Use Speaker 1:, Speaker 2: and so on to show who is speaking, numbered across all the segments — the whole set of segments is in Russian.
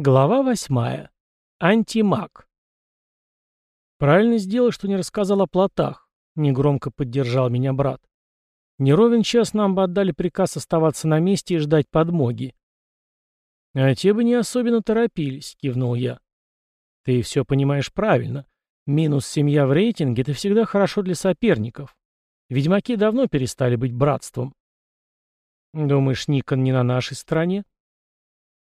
Speaker 1: Глава восьмая. Антимаг. «Правильно сделал, что не рассказал о плотах», — негромко поддержал меня брат. «Не ровен час нам бы отдали приказ оставаться на месте и ждать подмоги». «А те бы не особенно торопились», — кивнул я. «Ты все понимаешь правильно. Минус семья в рейтинге — это всегда хорошо для соперников. Ведьмаки давно перестали быть братством». «Думаешь, Никон не на нашей стороне?»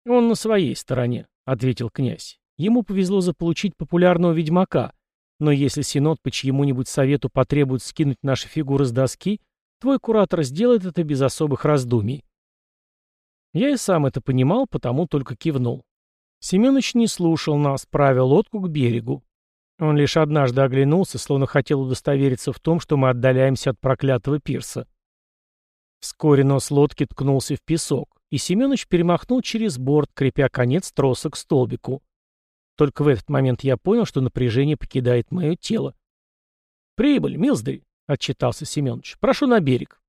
Speaker 1: «Он на своей стороне», — ответил князь. «Ему повезло заполучить популярного ведьмака, но если Синод по чьему-нибудь совету потребует скинуть наши фигуры с доски, твой куратор сделает это без особых раздумий». Я и сам это понимал, потому только кивнул. Семенович не слушал нас, правил лодку к берегу. Он лишь однажды оглянулся, словно хотел удостовериться в том, что мы отдаляемся от проклятого пирса. Вскоре нос лодки ткнулся в песок и Семенович перемахнул через борт, крепя конец троса к столбику. Только в этот момент я понял, что напряжение покидает мое тело. «Прибыль, Милздарь!» — отчитался Семенович. «Прошу на берег».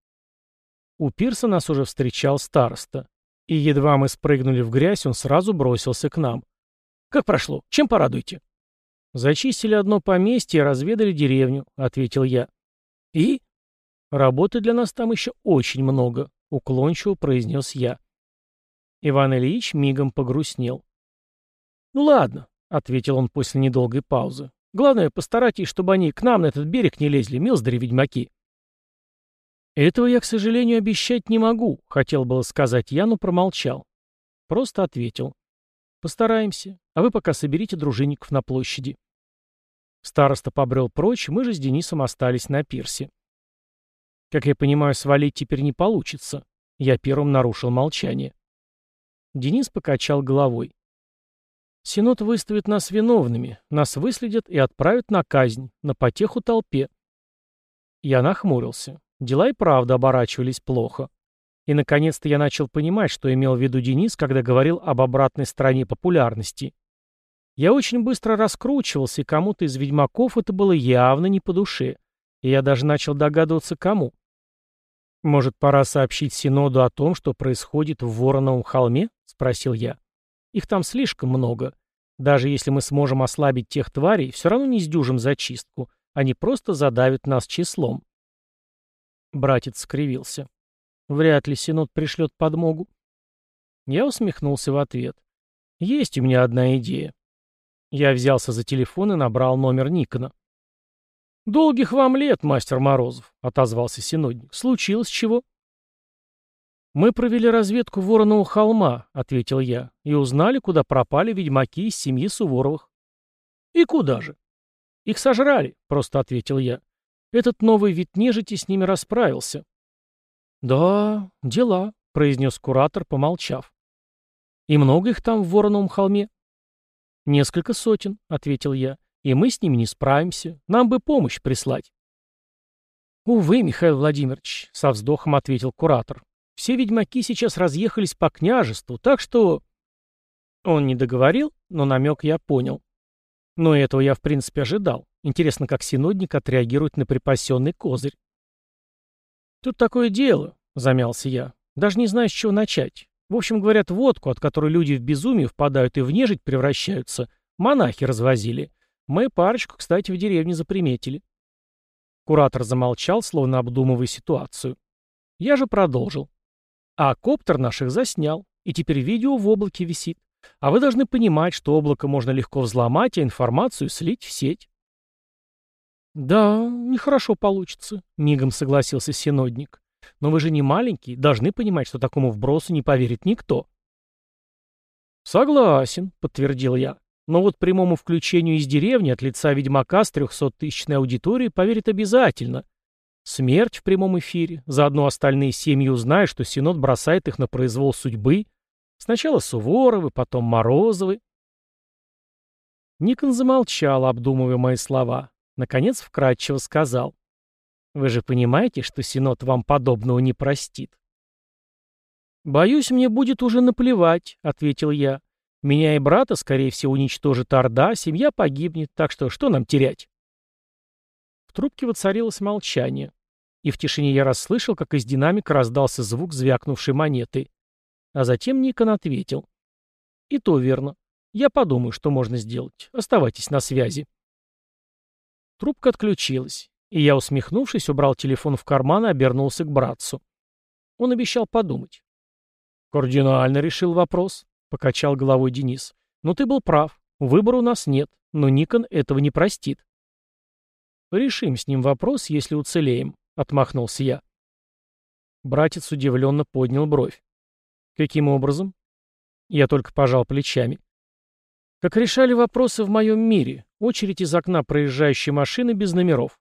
Speaker 1: У пирса нас уже встречал староста. И едва мы спрыгнули в грязь, он сразу бросился к нам. «Как прошло? Чем порадуете?» «Зачистили одно поместье и разведали деревню», — ответил я. «И?» «Работы для нас там еще очень много», — уклончиво произнес я. Иван Ильич мигом погрустнел. «Ну ладно», — ответил он после недолгой паузы. «Главное, постарайтесь, чтобы они к нам на этот берег не лезли, милздари-ведьмаки». «Этого я, к сожалению, обещать не могу», — хотел было сказать я, но промолчал. Просто ответил. «Постараемся, а вы пока соберите дружинников на площади». Староста побрел прочь, мы же с Денисом остались на пирсе. Как я понимаю, свалить теперь не получится. Я первым нарушил молчание. Денис покачал головой. Синод выставит нас виновными, нас выследят и отправят на казнь, на потеху толпе. Я нахмурился. Дела и правда оборачивались плохо. И, наконец-то, я начал понимать, что имел в виду Денис, когда говорил об обратной стороне популярности. Я очень быстро раскручивался, и кому-то из ведьмаков это было явно не по душе. И я даже начал догадываться, кому. Может, пора сообщить Синоду о том, что происходит в Вороновом холме? — спросил я. «Их там слишком много. Даже если мы сможем ослабить тех тварей, все равно не сдюжим зачистку. Они просто задавят нас числом». Братец скривился. «Вряд ли Синод пришлет подмогу». Я усмехнулся в ответ. «Есть у меня одна идея». Я взялся за телефон и набрал номер Никона. «Долгих вам лет, мастер Морозов», — отозвался Синодник. «Случилось чего?» «Мы провели разведку Воронового холма», — ответил я, — «и узнали, куда пропали ведьмаки из семьи Суворовых». «И куда же?» «Их сожрали», — просто ответил я. «Этот новый вид нежити с ними расправился». «Да, дела», — произнес куратор, помолчав. «И много их там в Вороновом холме?» «Несколько сотен», — ответил я, — «и мы с ними не справимся. Нам бы помощь прислать». «Увы, Михаил Владимирович», — со вздохом ответил куратор, все ведьмаки сейчас разъехались по княжеству, так что...» Он не договорил, но намек я понял. Но этого я, в принципе, ожидал. Интересно, как синодник отреагирует на припасенный козырь. «Тут такое дело», — замялся я. «Даже не знаю, с чего начать. В общем, говорят, водку, от которой люди в безумие впадают и в нежить превращаются, монахи развозили. Мы парочку, кстати, в деревне заприметили». Куратор замолчал, словно обдумывая ситуацию. Я же продолжил. А коптер наших заснял, и теперь видео в облаке висит. А вы должны понимать, что облако можно легко взломать, а информацию слить в сеть. «Да, нехорошо получится», — мигом согласился Синодник. «Но вы же не маленький, должны понимать, что такому вбросу не поверит никто». «Согласен», — подтвердил я. «Но вот прямому включению из деревни от лица ведьмака с трехсоттысячной аудиторией поверит обязательно. Смерть в прямом эфире. Заодно остальные семьи узнают, что Синод бросает их на произвол судьбы. Сначала Суворовы, потом Морозовы. Никон замолчал, обдумывая мои слова. Наконец вкратчиво сказал. «Вы же понимаете, что Синод вам подобного не простит?» «Боюсь, мне будет уже наплевать», — ответил я. «Меня и брата, скорее всего, уничтожит Орда, семья погибнет, так что что нам терять?» В трубке воцарилось молчание. И в тишине я расслышал, как из динамика раздался звук звякнувшей монеты. А затем Никон ответил. И то верно. Я подумаю, что можно сделать. Оставайтесь на связи. Трубка отключилась, и я, усмехнувшись, убрал телефон в карман и обернулся к братцу. Он обещал подумать. «Кардинально решил вопрос», — покачал головой Денис. «Но ты был прав. Выбора у нас нет, но Никон этого не простит». «Решим с ним вопрос, если уцелеем», — отмахнулся я. Братец удивленно поднял бровь. «Каким образом?» Я только пожал плечами. Как решали вопросы в моем мире, очередь из окна проезжающей машины без номеров.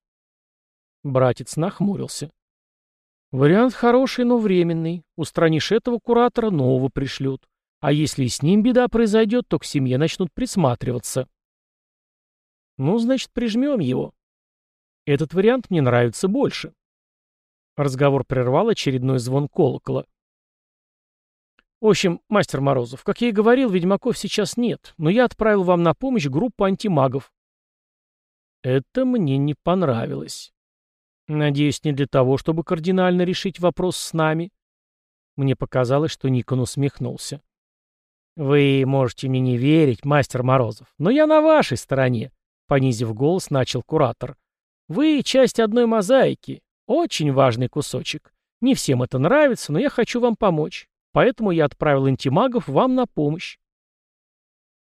Speaker 1: Братец нахмурился. Вариант хороший, но временный. Устранишь этого куратора, нового пришлют. А если и с ним беда произойдет, то к семье начнут присматриваться. Ну, значит, прижмем его. Этот вариант мне нравится больше. Разговор прервал очередной звон колокола. В общем, мастер Морозов, как я и говорил, ведьмаков сейчас нет, но я отправил вам на помощь группу антимагов. Это мне не понравилось. Надеюсь, не для того, чтобы кардинально решить вопрос с нами. Мне показалось, что Никон усмехнулся. Вы можете мне не верить, мастер Морозов, но я на вашей стороне, понизив голос, начал куратор. Вы часть одной мозаики, очень важный кусочек. Не всем это нравится, но я хочу вам помочь. Поэтому я отправил антимагов вам на помощь.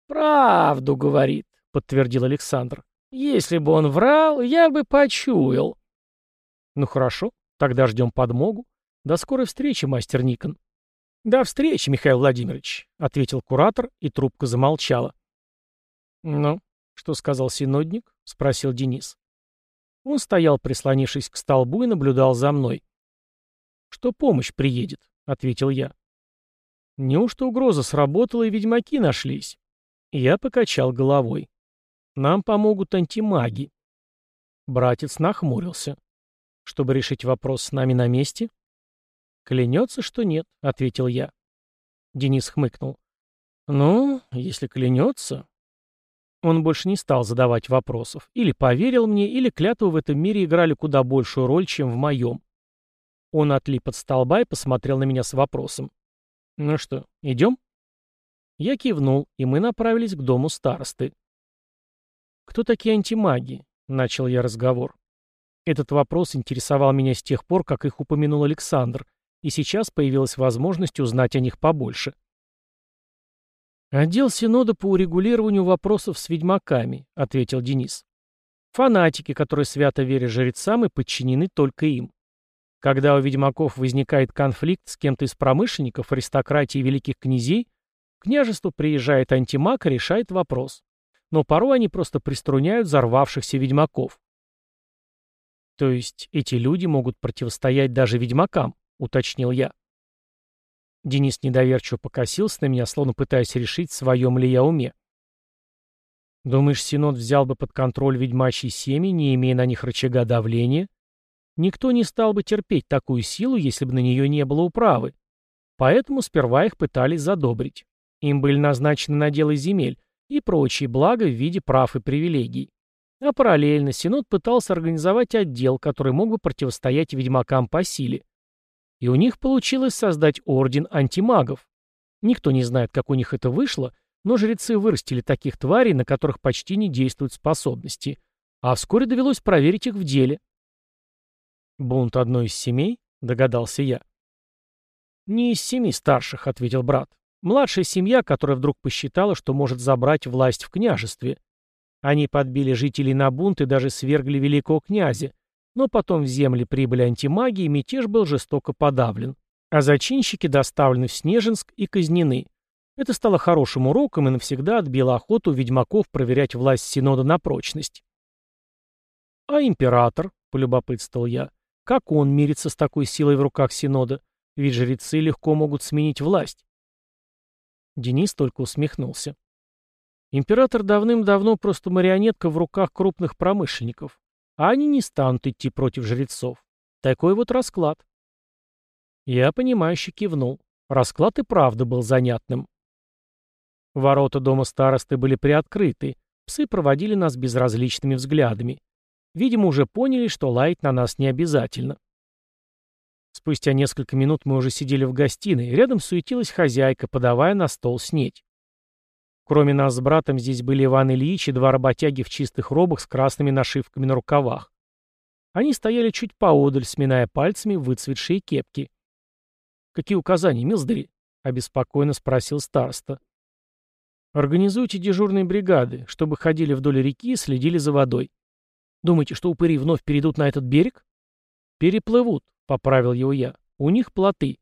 Speaker 1: «Правду, — говорит, — подтвердил Александр. Если бы он врал, я бы почуял. Ну хорошо, тогда ждем подмогу. До скорой встречи, мастер Никон. До встречи, Михаил Владимирович, — ответил куратор, и трубка замолчала. Ну, что сказал синодник? — спросил Денис. Он стоял, прислонившись к столбу, и наблюдал за мной. «Что помощь приедет», — ответил я. Неужто угроза сработала и ведьмаки нашлись? Я покачал головой. Нам помогут антимаги. Братец нахмурился. Чтобы решить вопрос с нами на месте? Клянется, что нет, ответил я. Денис хмыкнул. Ну, если клянется... Он больше не стал задавать вопросов. Или поверил мне, или клятвы в этом мире играли куда большую роль, чем в моем. Он отлип от столба и посмотрел на меня с вопросом. «Ну что, идем?» Я кивнул, и мы направились к дому старосты. «Кто такие антимаги?» — начал я разговор. Этот вопрос интересовал меня с тех пор, как их упомянул Александр, и сейчас появилась возможность узнать о них побольше. «Отдел Синода по урегулированию вопросов с ведьмаками», — ответил Денис. «Фанатики, которые свято верят жрецам и подчинены только им. Когда у ведьмаков возникает конфликт с кем-то из промышленников, аристократии и великих князей, к княжеству приезжает антимаг и решает вопрос. Но порой они просто приструняют взорвавшихся ведьмаков. То есть эти люди могут противостоять даже ведьмакам, уточнил я. Денис недоверчиво покосился на меня, словно пытаясь решить, в своем ли я уме. Думаешь, Синод взял бы под контроль ведьмачьи семьи, не имея на них рычага давления? Никто не стал бы терпеть такую силу, если бы на нее не было управы. Поэтому сперва их пытались задобрить. Им были назначены наделы земель и прочие блага в виде прав и привилегий. А параллельно Синод пытался организовать отдел, который мог бы противостоять ведьмакам по силе. И у них получилось создать орден антимагов. Никто не знает, как у них это вышло, но жрецы вырастили таких тварей, на которых почти не действуют способности. А вскоре довелось проверить их в деле. «Бунт одной из семей?» — догадался я. «Не из семи старших», — ответил брат. «Младшая семья, которая вдруг посчитала, что может забрать власть в княжестве. Они подбили жителей на бунт и даже свергли великого князя, но потом в земли прибыли антимаги, мятеж был жестоко подавлен. А зачинщики доставлены в Снежинск и казнены. Это стало хорошим уроком и навсегда отбило охоту ведьмаков проверять власть Синода на прочность. «А император?» — полюбопытствовал я. Как он мирится с такой силой в руках Синода? Ведь жрецы легко могут сменить власть. Денис только усмехнулся. Император давным-давно просто марионетка в руках крупных промышленников, а они не станут идти против жрецов. Такой вот расклад. Я, понимающе кивнул. Расклад и правда был занятным. Ворота дома старосты были приоткрыты, псы проводили нас безразличными взглядами. Видимо, уже поняли, что лаять на нас не обязательно. Спустя несколько минут мы уже сидели в гостиной, рядом суетилась хозяйка, подавая на стол снеть. Кроме нас с братом здесь были Иван Ильич и два работяги в чистых робах с красными нашивками на рукавах. Они стояли чуть поодаль, сминая пальцами выцветшие кепки. «Какие указания, милздари?» — обеспокоенно спросил староста. «Организуйте дежурные бригады, чтобы ходили вдоль реки и следили за водой. Думаете, что упыри вновь перейдут на этот берег?» «Переплывут», — поправил его я. «У них плоты».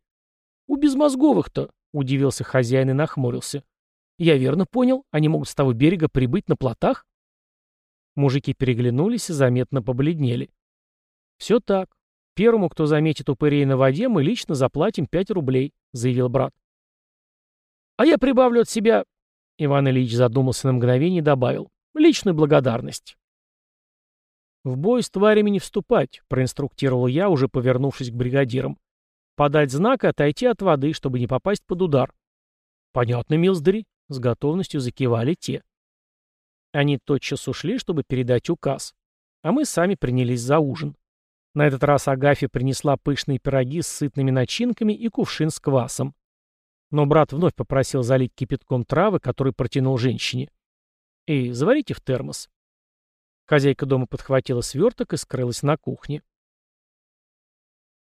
Speaker 1: «У безмозговых-то», — удивился хозяин и нахмурился. «Я верно понял, они могут с того берега прибыть на плотах?» Мужики переглянулись и заметно побледнели. «Все так. Первому, кто заметит упырей на воде, мы лично заплатим пять рублей», — заявил брат. «А я прибавлю от себя...» Иван Ильич задумался на мгновение и добавил. «Личную благодарность». «В бой с тварями не вступать», — проинструктировал я, уже повернувшись к бригадирам. «Подать знак и отойти от воды, чтобы не попасть под удар». «Понятно, милздари», — с готовностью закивали те. Они тотчас ушли, чтобы передать указ. А мы сами принялись за ужин. На этот раз Агафья принесла пышные пироги с сытными начинками и кувшин с квасом. Но брат вновь попросил залить кипятком травы, который протянул женщине. «И заварите в термос». Хозяйка дома подхватила сверток и скрылась на кухне.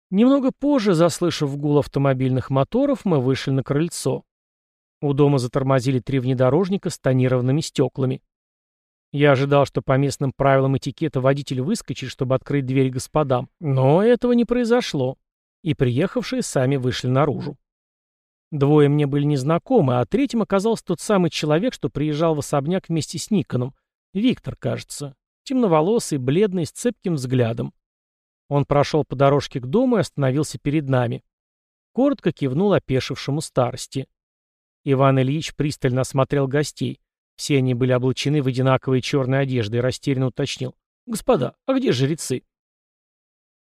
Speaker 1: Немного позже, заслышав гул автомобильных моторов, мы вышли на крыльцо. У дома затормозили три внедорожника с тонированными стеклами. Я ожидал, что по местным правилам этикета водитель выскочит, чтобы открыть дверь господам, но этого не произошло, и приехавшие сами вышли наружу. Двое мне были незнакомы, а третьим оказался тот самый человек, что приезжал в особняк вместе с Никоном. Виктор, кажется. Темноволосый, бледный, с цепким взглядом. Он прошел по дорожке к дому и остановился перед нами. Коротко кивнул опешившему старости. Иван Ильич пристально осмотрел гостей. Все они были облачены в одинаковые черные одежды и растерянно уточнил. «Господа, а где жрецы?»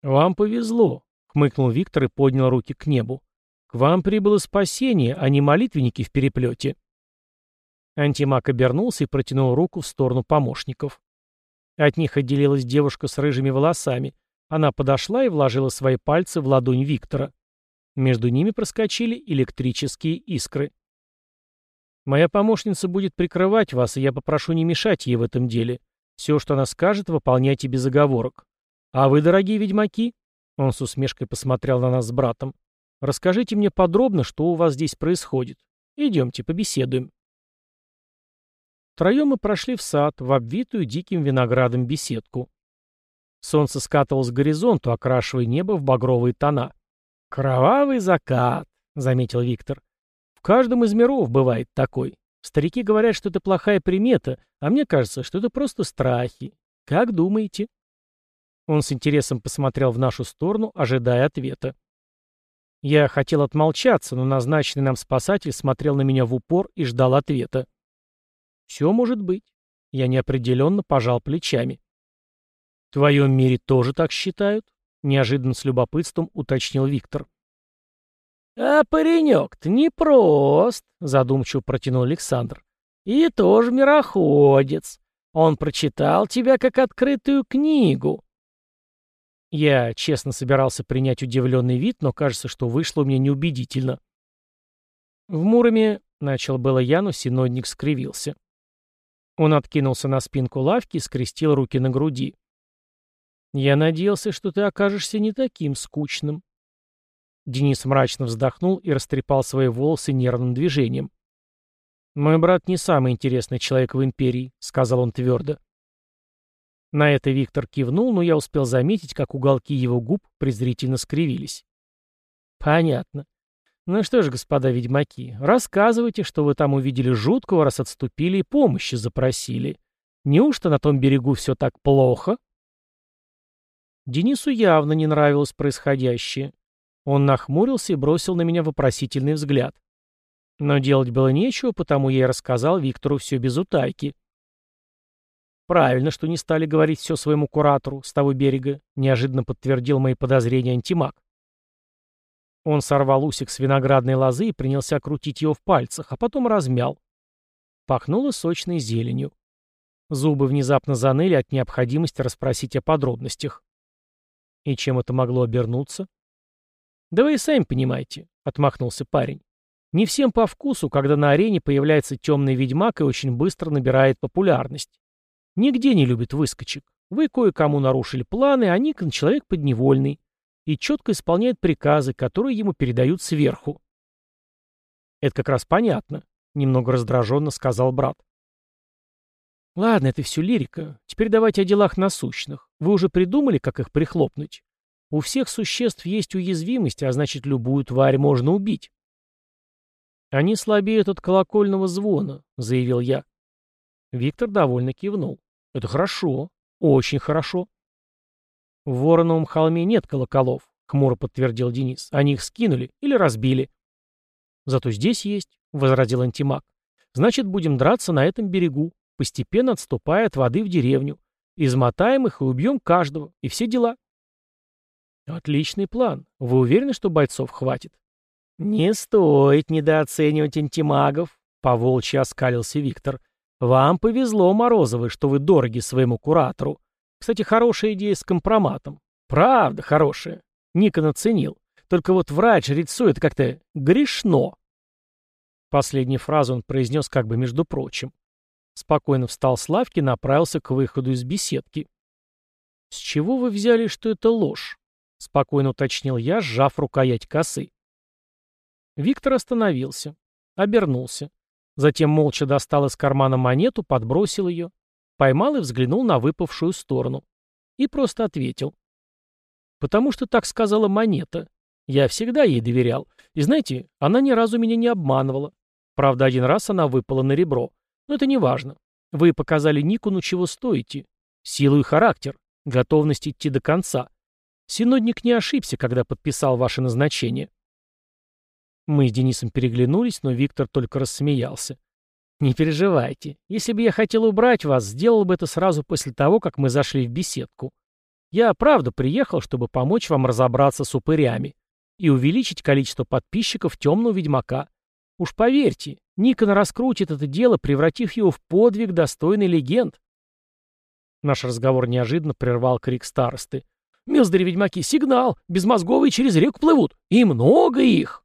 Speaker 1: «Вам повезло», — хмыкнул Виктор и поднял руки к небу. «К вам прибыло спасение, а не молитвенники в переплете». Антимаг обернулся и протянул руку в сторону помощников. От них отделилась девушка с рыжими волосами. Она подошла и вложила свои пальцы в ладонь Виктора. Между ними проскочили электрические искры. Моя помощница будет прикрывать вас, и я попрошу не мешать ей в этом деле. Все, что она скажет, выполняйте без оговорок. А вы, дорогие ведьмаки, он с усмешкой посмотрел на нас с братом, расскажите мне подробно, что у вас здесь происходит. Идемте, побеседуем. Втроем мы прошли в сад, в обвитую диким виноградом беседку. Солнце скатывалось к горизонту, окрашивая небо в багровые тона. «Кровавый закат», — заметил Виктор. В каждом из миров бывает такой. Старики говорят, что это плохая примета, а мне кажется, что это просто страхи. Как думаете?» Он с интересом посмотрел в нашу сторону, ожидая ответа. Я хотел отмолчаться, но назначенный нам спасатель смотрел на меня в упор и ждал ответа. «Все может быть». Я неопределенно пожал плечами. «В твоем мире тоже так считают?» — неожиданно с любопытством уточнил Виктор. «А паренек-то непрост», — задумчиво протянул Александр. «И тоже мироходец. Он прочитал тебя как открытую книгу». Я честно собирался принять удивленный вид, но кажется, что вышло у меня неубедительно. В Муроме начал было я, но синодник скривился. Он откинулся на спинку лавки и скрестил руки на груди. «Я надеялся, что ты окажешься не таким скучным», Денис мрачно вздохнул и растрепал свои волосы нервным движением. «Мой брат не самый интересный человек в империи», — сказал он твердо. На это Виктор кивнул, но я успел заметить, как уголки его губ презрительно скривились. «Понятно. Ну что ж, господа ведьмаки, рассказывайте, что вы там увидели жуткого, раз отступили и помощи запросили. Неужто на том берегу все так плохо?» Денису явно не нравилось происходящее. Он нахмурился и бросил на меня вопросительный взгляд. Но делать было нечего, потому я и рассказал Виктору все без утайки. «Правильно, что не стали говорить все своему куратору с того берега», неожиданно подтвердил мои подозрения антимаг. Он сорвал усик с виноградной лозы и принялся крутить его в пальцах, а потом размял. Пахнуло сочной зеленью. Зубы внезапно заныли от необходимости расспросить о подробностях. И чем это могло обернуться? «Да вы и сами понимаете», — отмахнулся парень. Не всем по вкусу, когда на арене появляется темный ведьмак и очень быстро набирает популярность. Нигде не любит выскочек. Вы кое-кому нарушили планы, а Никон человек подневольный и четко исполняет приказы, которые ему передают сверху. «Это как раз понятно», — немного раздраженно сказал брат. «Ладно, это все лирика. Теперь давайте о делах насущных. Вы уже придумали, как их прихлопнуть? У всех существ есть уязвимость, а значит, любую тварь можно убить». «Они слабеют от колокольного звона», — заявил я. Виктор довольно кивнул. «Это хорошо. Очень хорошо». «В Вороновом холме нет колоколов», — хмуро подтвердил Денис. «Они их скинули или разбили». «Зато здесь есть», — возразил антимаг. «Значит, будем драться на этом берегу, постепенно отступая от воды в деревню. Измотаем их и убьем каждого, и все дела». «Отличный план. Вы уверены, что бойцов хватит?» «Не стоит недооценивать антимагов», — поволчьи оскалился Виктор. «Вам повезло, Морозовы, что вы дороги своему куратору. Кстати, хорошая идея с компроматом. Правда хорошая. Никон оценил. Только вот врач это как-то грешно. Последнюю фразу он произнес как бы между прочим. Спокойно встал с лавки и направился к выходу из беседки. «С чего вы взяли, что это ложь?» — спокойно уточнил я, сжав рукоять косы. Виктор остановился, обернулся. Затем молча достал из кармана монету, подбросил ее, Поймал и взглянул на выпавшую сторону. И просто ответил. «Потому что так сказала монета. Я всегда ей доверял. И знаете, она ни разу меня не обманывала. Правда, один раз она выпала на ребро. Но это не важно. Вы показали Никуну, чего стоите. Силу и характер, готовность идти до конца. Синодник не ошибся, когда подписал ваше назначение». Мы с Денисом переглянулись, но Виктор только рассмеялся. «Не переживайте. Если бы я хотел убрать вас, сделал бы это сразу после того, как мы зашли в беседку. Я, правда, приехал, чтобы помочь вам разобраться с упырями и увеличить количество подписчиков темного ведьмака. Уж поверьте, Никон раскрутит это дело, превратив его в подвиг достойный легенд». Наш разговор неожиданно прервал крик старосты. «Милздари ведьмаки, сигнал! Безмозговые через реку плывут! И много их!»